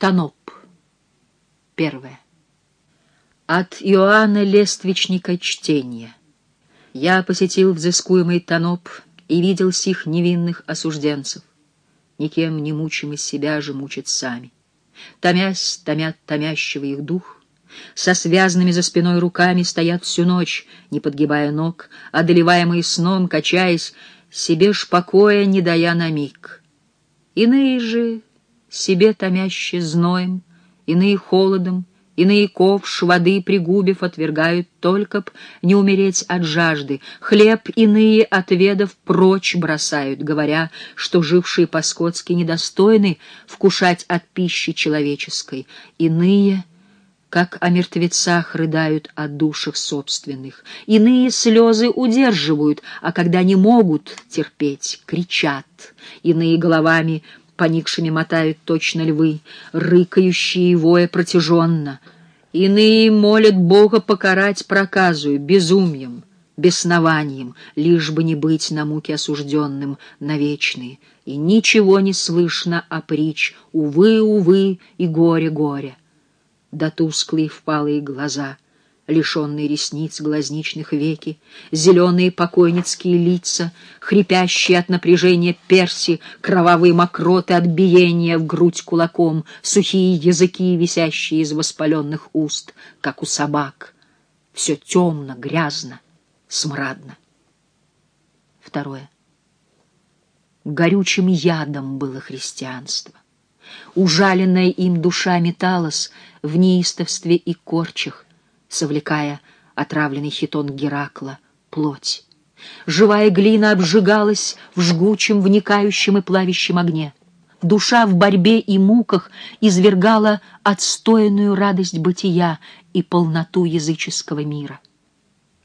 Таноп. Первое. От Иоанна Лествичника чтение. Я посетил взыскуемый Таноп и видел сих невинных осужденцев. Никем не мучим из себя же мучат сами. Томясь, томят томящего их дух, со связанными за спиной руками стоят всю ночь, не подгибая ног, одолеваемые сном, качаясь, себе ж покоя не дая на миг. Иные же себе томяще зноем, иные холодом, иные ковш воды пригубив отвергают только б не умереть от жажды, хлеб иные, отведав, прочь бросают, говоря, что жившие по-скотски недостойны вкушать от пищи человеческой, иные — как о мертвецах рыдают о душах собственных. Иные слезы удерживают, а когда не могут терпеть, кричат. Иные головами поникшими мотают точно львы, рыкающие воя протяженно. Иные молят Бога покарать проказую, безумием, беснованием, лишь бы не быть на муки осужденным навечные. И ничего не слышно о притч, увы, увы, и горе-горе. Да тусклые впалые глаза — лишенные ресниц глазничных веки, зеленые покойницкие лица, хрипящие от напряжения перси, кровавые мокроты от биения в грудь кулаком, сухие языки, висящие из воспаленных уст, как у собак. Все темно, грязно, смрадно. Второе. Горючим ядом было христианство. Ужаленная им душа металась в неистовстве и корчах, совлекая отравленный хитон Геракла, плоть. Живая глина обжигалась в жгучем, вникающем и плавящем огне. Душа в борьбе и муках извергала отстоянную радость бытия и полноту языческого мира.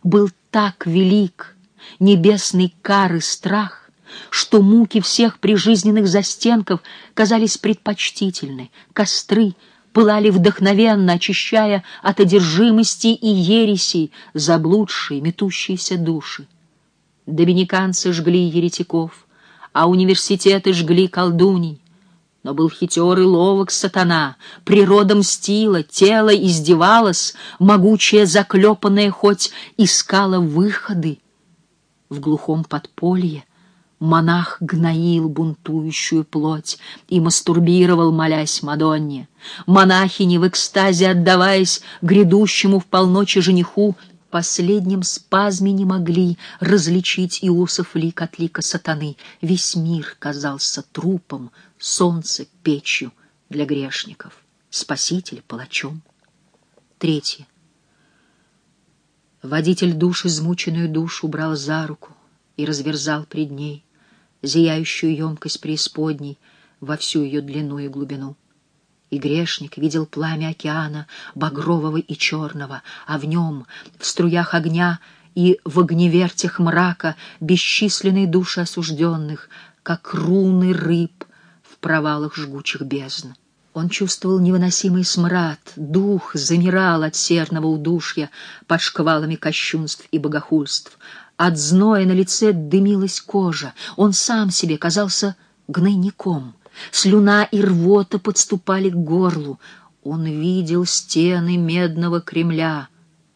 Был так велик небесный кар и страх, что муки всех прижизненных застенков казались предпочтительны, костры — пылали вдохновенно, очищая от одержимости и ересей заблудшие, метущиеся души. Доминиканцы жгли еретиков, а университеты жгли колдуней. Но был хитер и ловок сатана, природа мстила, тело издевалось, могучее заклепанное хоть искала выходы. В глухом подполье — Монах гноил бунтующую плоть и мастурбировал, молясь Мадонне. Монахини в экстазе, отдаваясь грядущему в полночи жениху, последнем спазме не могли различить Иосиф лик от лика сатаны. Весь мир казался трупом, солнце — печью для грешников, спаситель — палачом. Третье. Водитель душ измученную душу брал за руку и разверзал пред ней зияющую емкость преисподней во всю ее длину и глубину. И грешник видел пламя океана, багрового и черного, а в нем, в струях огня и в огневертях мрака, бесчисленные души осужденных, как руны рыб в провалах жгучих бездн. Он чувствовал невыносимый смрад, дух замирал от серного удушья под шквалами кощунств и богохульств, от зноя на лице дымилась кожа. Он сам себе казался гнойником. Слюна и рвота подступали к горлу. Он видел стены медного Кремля,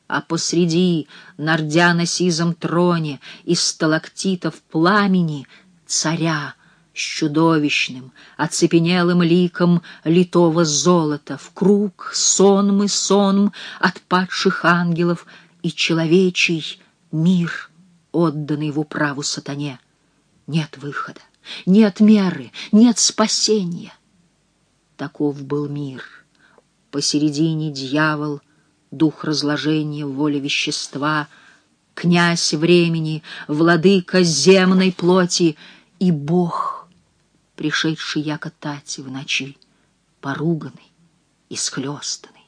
а посреди, на рдяно-сизом троне, из сталактитов пламени царя с чудовищным, оцепенелым ликом литого золота, в круг сонм и сонм от падших ангелов и человечий мир — отданный в управу сатане. Нет выхода, нет меры, нет спасения. Таков был мир. Посередине дьявол, дух разложения, воля вещества, князь времени, владыка земной плоти и Бог, пришедший яко тати в ночи, поруганный, исхлестанный,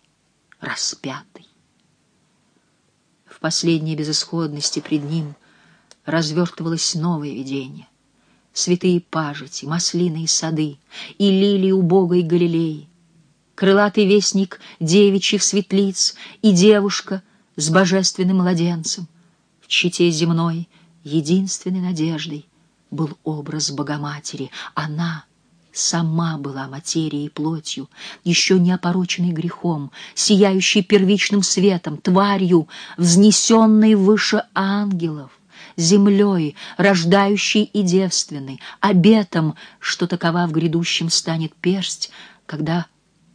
распятый. В последней безысходности пред ним развертывалось новое видение. Святые пажити, маслины и сады, и лилии убогой Галилеи, крылатый вестник девичьих светлиц и девушка с божественным младенцем. В чите земной единственной надеждой был образ Богоматери. Она сама была материей и плотью, еще не опороченной грехом, сияющей первичным светом, тварью, взнесенной выше ангелов, землей, рождающей и девственной, обетом, что такова в грядущем станет персть, когда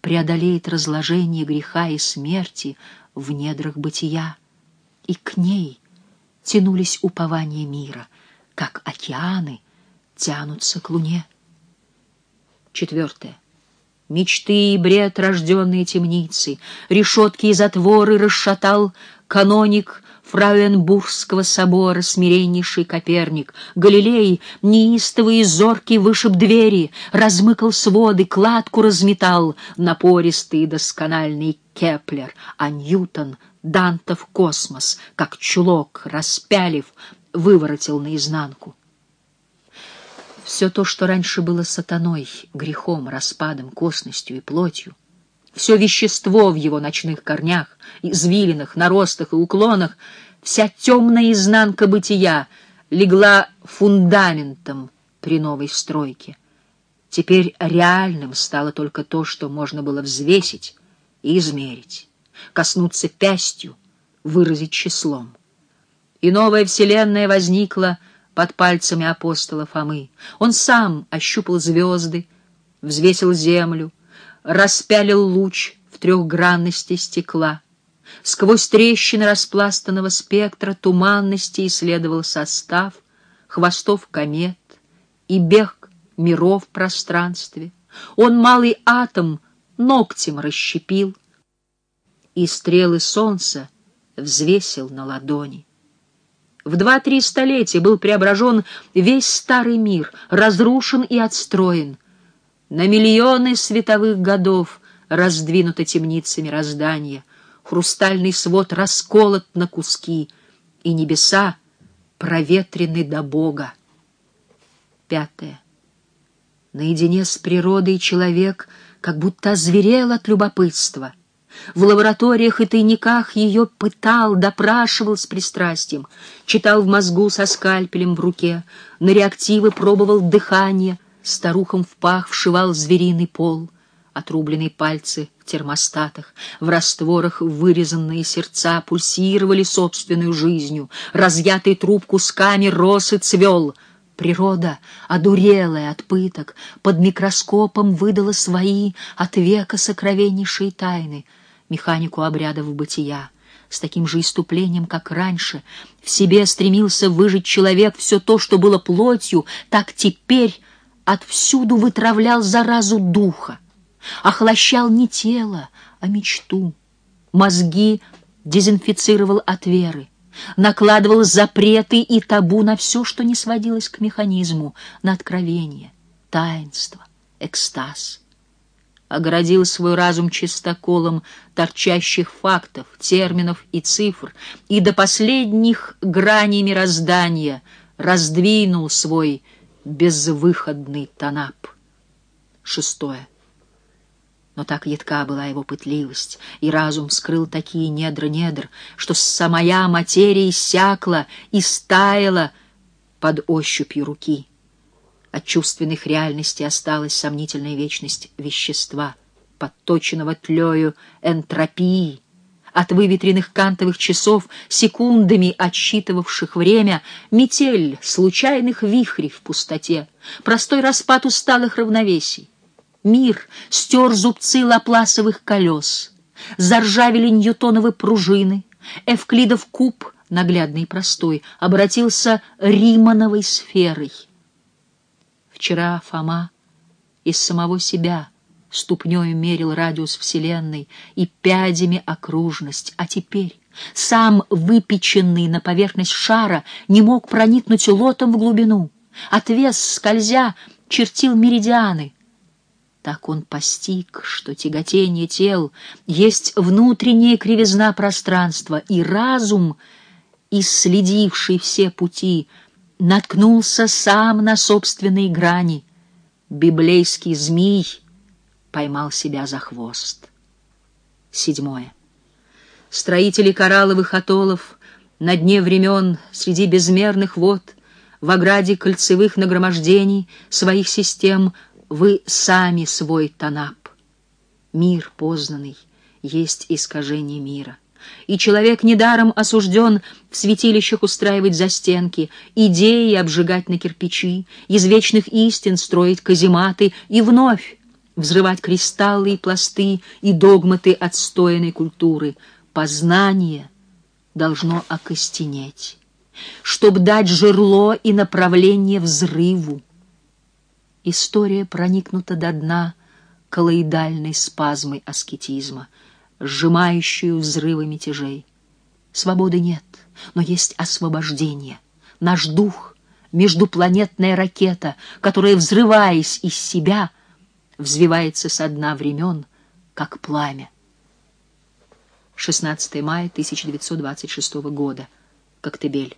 преодолеет разложение греха и смерти в недрах бытия. И к ней тянулись упования мира, как океаны тянутся к луне. Четвертое. Мечты и бред, рожденные темницей, решетки и затворы расшатал каноник Фрауенбургского собора, смиреннейший Коперник. Галилей, неистовый и зоркий, вышиб двери, размыкал своды, кладку разметал, напористый и доскональный Кеплер, а Ньютон, Дантов космос, как чулок, распялив, выворотил наизнанку. Все то, что раньше было сатаной, грехом, распадом, косностью и плотью, все вещество в его ночных корнях, извилинах, наростах и уклонах, вся темная изнанка бытия легла фундаментом при новой стройке. Теперь реальным стало только то, что можно было взвесить и измерить, коснуться пястью, выразить числом. И новая вселенная возникла — под пальцами апостола Фомы. Он сам ощупал звезды, взвесил землю, распялил луч в трехгранности стекла. Сквозь трещины распластанного спектра туманности исследовал состав, хвостов комет и бег миров в пространстве. Он малый атом ногтем расщепил, и стрелы солнца взвесил на ладони. В два-три столетия был преображен весь старый мир, разрушен и отстроен. На миллионы световых годов раздвинута темница мироздания, хрустальный свод расколот на куски, и небеса проветрены до Бога. Пятое. Наедине с природой человек как будто озверел от любопытства — в лабораториях и тайниках ее пытал, допрашивал с пристрастием, читал в мозгу со скальпелем в руке, на реактивы пробовал дыхание, старухам в пах вшивал звериный пол, отрубленные пальцы в термостатах, в растворах вырезанные сердца пульсировали собственной жизнью, разъятый труп кусками рос и цвел — Природа, одурелая от пыток, под микроскопом выдала свои от века сокровеннейшие тайны — механику обрядов бытия. С таким же иступлением, как раньше, в себе стремился выжить человек все то, что было плотью, так теперь отвсюду вытравлял заразу духа, охлащал не тело, а мечту. Мозги дезинфицировал от веры, накладывал запреты и табу на все, что не сводилось к механизму, на откровение, таинство, экстаз — оградил свой разум чистоколом торчащих фактов, терминов и цифр, и до последних граней мироздания раздвинул свой безвыходный тонап. Шестое. Но так едка была его пытливость, и разум скрыл такие недра-недр, что самая материя иссякла и стаяла под ощупью руки. От чувственных реальностей осталась сомнительная вечность вещества, подточенного тлею энтропии, от выветренных кантовых часов, секундами отсчитывавших время, метель случайных вихрей в пустоте, простой распад усталых равновесий. Мир стер зубцы лапласовых колес, заржавели ньютоновы пружины, Эвклидов куб, наглядный и простой, обратился римановой сферой — Вчера Фома из самого себя ступнёю мерил радиус Вселенной и пядями окружность, а теперь сам выпеченный на поверхность шара не мог проникнуть лотом в глубину. Отвес, скользя, чертил меридианы. Так он постиг, что тяготение тел есть внутренняя кривизна пространства, и разум, исследивший все пути, — наткнулся сам на собственные грани. Библейский змей поймал себя за хвост. Седьмое. Строители коралловых атоллов на дне времен среди безмерных вод в ограде кольцевых нагромождений своих систем Вы сами свой Танап. Мир познанный есть искажение мира. И человек недаром осужден в святилищах устраивать застенки, идеи обжигать на кирпичи, из вечных истин строить казематы и вновь взрывать кристаллы и пласты и догматы отстоянной культуры. Познание должно окостенеть, чтобы дать жерло и направление взрыву. История проникнута до дна колоидальной спазмой аскетизма, сжимающую взрывы мятежей. Свободы нет, но есть освобождение. Наш дух — междупланетная ракета, которая, взрываясь из себя, взвивается со дна времен, как пламя. 16 мая 1926 года. Коктебель.